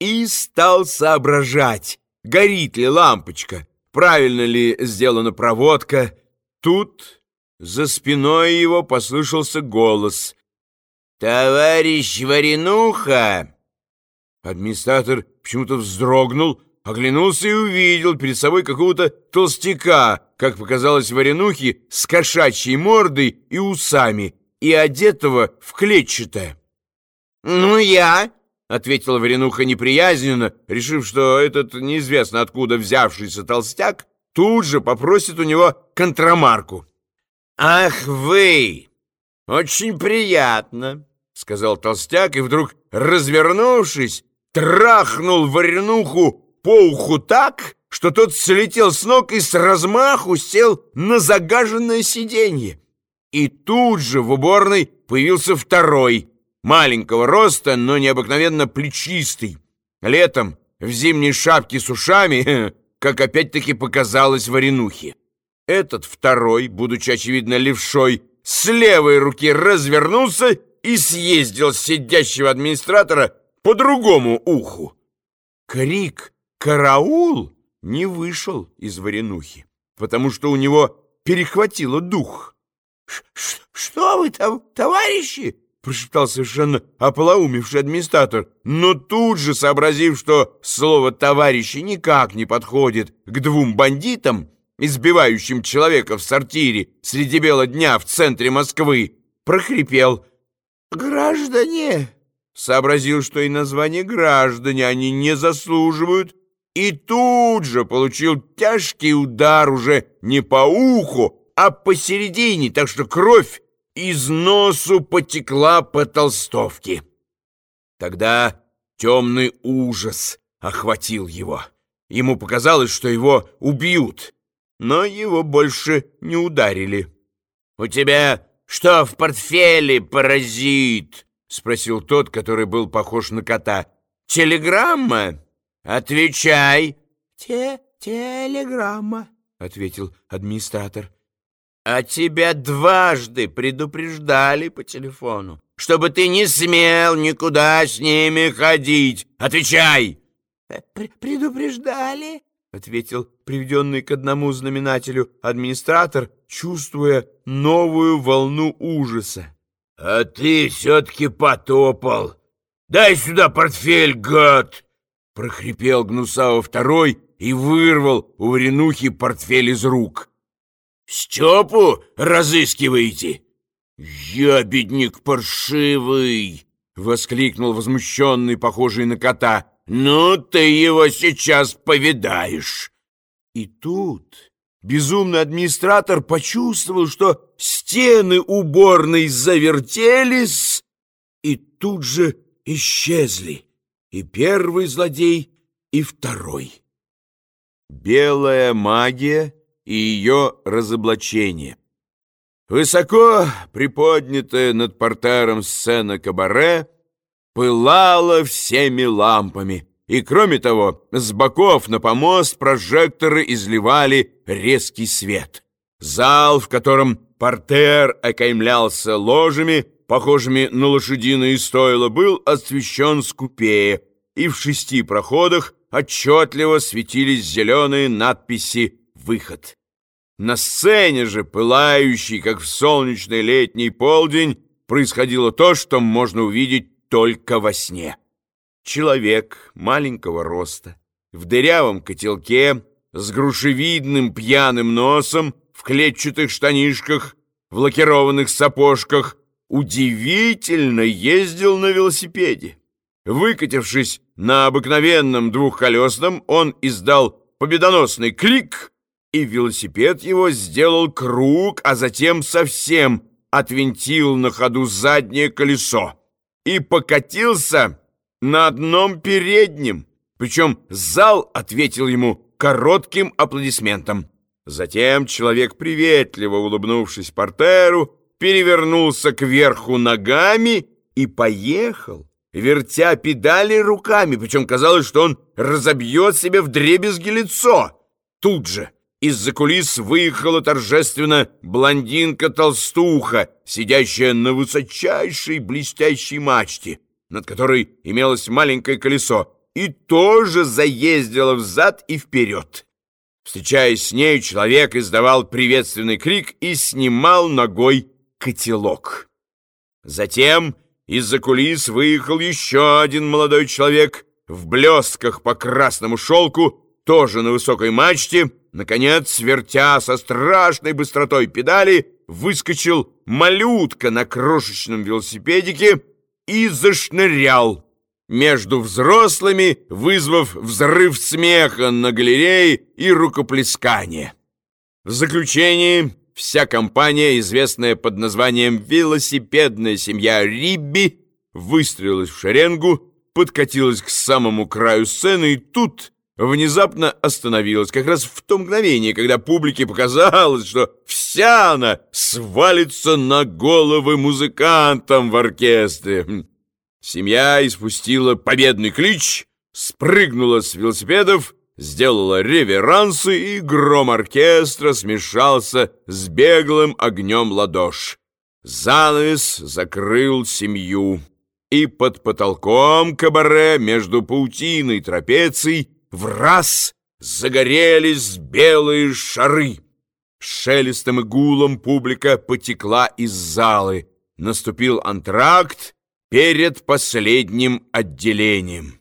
и стал соображать, горит ли лампочка, правильно ли сделана проводка. Тут за спиной его послышался голос. «Товарищ Варенуха!» Администратор почему-то вздрогнул, оглянулся и увидел перед собой какого-то толстяка, как показалось Варенухе, с кошачьей мордой и усами, и одетого в клетчатое. «Ну, я!» — ответила Варенуха неприязненно, решив, что этот неизвестно откуда взявшийся толстяк тут же попросит у него контрамарку. «Ах вы! Очень приятно!» — сказал толстяк, и вдруг, развернувшись, трахнул Варенуху по уху так, что тот слетел с ног и с размаху сел на загаженное сиденье. И тут же в уборной появился второй, маленького роста, но необыкновенно плечистый. Летом в зимней шапке с ушами, как опять-таки показалось Варенухе. Этот второй, будучи, очевидно, левшой, с левой руки развернулся и съездил с сидящего администратора по другому уху. Крик «Караул!» не вышел из Варенухи, потому что у него перехватило дух. «Что вы там, товарищи?» Прошептал совершенно ополоумевший администратор, но тут же, сообразив, что слово «товарищи» никак не подходит к двум бандитам, избивающим человека в сортире среди бела дня в центре Москвы, прохрипел «Граждане!» Сообразил, что и название «граждане» они не заслуживают, и тут же получил тяжкий удар уже не по уху, а посередине, так что кровь из носу потекла по толстовке. Тогда темный ужас охватил его. Ему показалось, что его убьют, но его больше не ударили. «У тебя что в портфеле, паразит?» — спросил тот, который был похож на кота. «Телеграмма? Отвечай!» «Те телеграмма», — ответил администратор. А тебя дважды предупреждали по телефону, чтобы ты не смел никуда с ними ходить. Отвечай!» э, «Предупреждали?» — ответил приведенный к одному знаменателю администратор, чувствуя новую волну ужаса. «А ты все-таки потопал! Дай сюда портфель, гад!» — прохрипел Гнусава второй и вырвал у Варенухи портфель из рук. Степу разыскиваете? Ябедник паршивый! Воскликнул возмущенный, похожий на кота. Ну, ты его сейчас повидаешь. И тут безумный администратор почувствовал, что стены уборной завертелись и тут же исчезли. И первый злодей, и второй. Белая магия — и ее разоблачение. Высоко приподнятая над портером сцена кабаре пылала всеми лампами, и, кроме того, с боков на помост прожекторы изливали резкий свет. Зал, в котором портер окаймлялся ложами, похожими на лошадиные стойла, был освещен скупее, и в шести проходах отчетливо светились зеленые надписи выход. На сцене же, пылающей, как в солнечный летний полдень, происходило то, что можно увидеть только во сне. Человек маленького роста, в дырявом котелке, с грушевидным пьяным носом, в клетчатых штанишках, в лакированных сапожках, удивительно ездил на велосипеде. Выкатившись на обыкновенном двухколесном, он издал победоносный клик — и велосипед его сделал круг, а затем совсем отвинтил на ходу заднее колесо и покатился на одном переднем. Причем зал ответил ему коротким аплодисментом. Затем человек, приветливо улыбнувшись портеру, перевернулся кверху ногами и поехал, вертя педали руками, причем казалось, что он разобьет себе в дребезги лицо. Тут же из-за кулис выехала торжественно блондинка-толстуха, сидящая на высочайшей блестящей мачте, над которой имелось маленькое колесо, и тоже заездила взад и вперед. Встречаясь с ней, человек издавал приветственный крик и снимал ногой котелок. Затем из-за кулис выехал еще один молодой человек в блестках по красному шелку, тоже на высокой мачте. Наконец, вертя со страшной быстротой педали, выскочил малютка на крошечном велосипедике и зашнырял между взрослыми, вызвав взрыв смеха на галерее и рукоплескание. В заключение вся компания, известная под названием «Велосипедная семья Рибби», выстроилась в шеренгу, подкатилась к самому краю сцены и тут внезапно остановилась, как раз в то мгновение, когда публике показалось, что вся она свалится на головы музыкантам в оркестре. Семья испустила победный клич, спрыгнула с велосипедов, сделала реверансы, и гром оркестра смешался с беглым огнем ладош. Занавес закрыл семью, и под потолком кабаре между паутиной и трапецией в раз загорелись белые шары. Шелестом и гулом публика потекла из залы. Наступил антракт перед последним отделением.